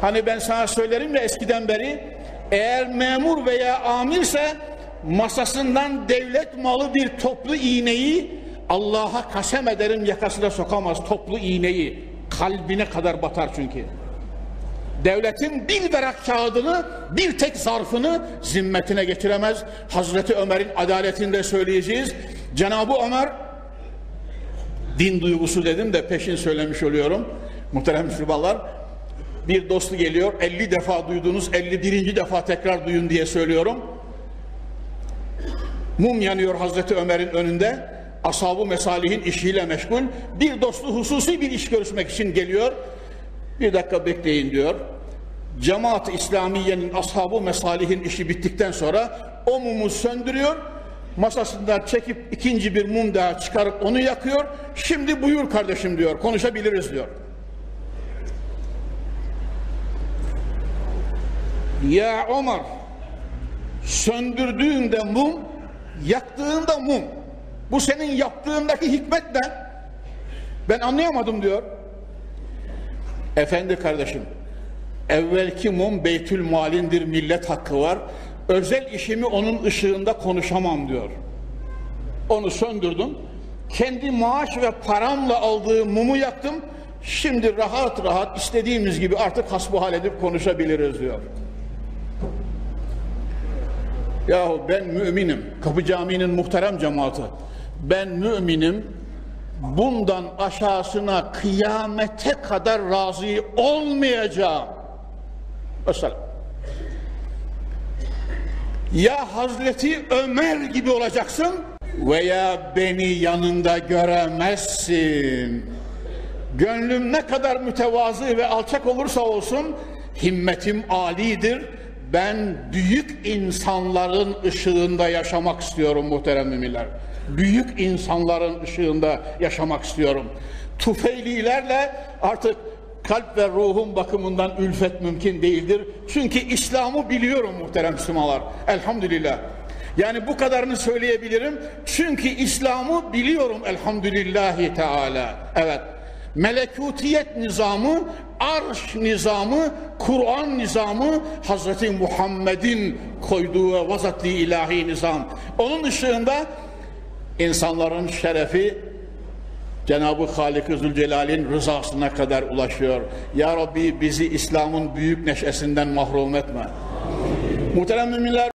Hani ben sana söylerim ya eskiden beri eğer memur veya amirse masasından devlet malı bir toplu iğneyi Allah'a kasem ederim yakasına sokamaz toplu iğneyi. Kalbine kadar batar çünkü. Devletin bir verak kağıdını, bir tek zarfını zimmetine getiremez. Hazreti Ömer'in adaletinde söyleyeceğiz. Cenab-ı Ömer din duygusu dedim de peşin söylemiş oluyorum. Muhterem Müslümanlar bir dostu geliyor 50 defa duyduğunuz 51. defa tekrar duyun diye söylüyorum. Mum yanıyor Hazreti Ömer'in önünde. Ashab-ı mesalihin işiyle meşgul. Bir dostu hususi bir iş görüşmek için geliyor. Bir dakika bekleyin diyor. Cemaat-ı İslamiye'nin ashabı mesalihin işi bittikten sonra o mumu söndürüyor. Masasından çekip ikinci bir mum daha çıkarıp onu yakıyor. Şimdi buyur kardeşim diyor. Konuşabiliriz diyor. Ya Ömer söndürdüğünde mum yaktığında mum bu senin yaptığındaki hikmet ne? Ben anlayamadım diyor. Efendi kardeşim, evvelki mum beytül malindir, millet hakkı var. Özel işimi onun ışığında konuşamam diyor. Onu söndürdüm. Kendi maaş ve paramla aldığım mumu yaktım. Şimdi rahat rahat istediğimiz gibi artık hasbuhal edip konuşabiliriz diyor. Yahu ben müminim. Kapı Camii'nin muhterem cemaati. Ben müminim. Bundan aşağısına kıyamete kadar razı olmayacağım. Mesela ya Hazreti Ömer gibi olacaksın veya beni yanında göremezsin. Gönlüm ne kadar mütevazı ve alçak olursa olsun himmetim alidir. Ben büyük insanların ışığında yaşamak istiyorum muhterem müminler. Büyük insanların ışığında yaşamak istiyorum. Tufeylilerle artık kalp ve ruhum bakımından ülfet mümkün değildir. Çünkü İslam'ı biliyorum muhterem Müslümanlar. Elhamdülillah. Yani bu kadarını söyleyebilirim. Çünkü İslam'ı biliyorum elhamdülillahi teala. Evet. Melekutiyet nizamı, arş nizamı, Kur'an nizamı, Hazreti Muhammed'in koyduğu ve vazatli ilahi nizam. Onun ışığında insanların şerefi Cenab-ı Halik-i Zülcelal'in rızasına kadar ulaşıyor. Ya Rabbi bizi İslam'ın büyük neşesinden mahrum etme. Muhterem müminler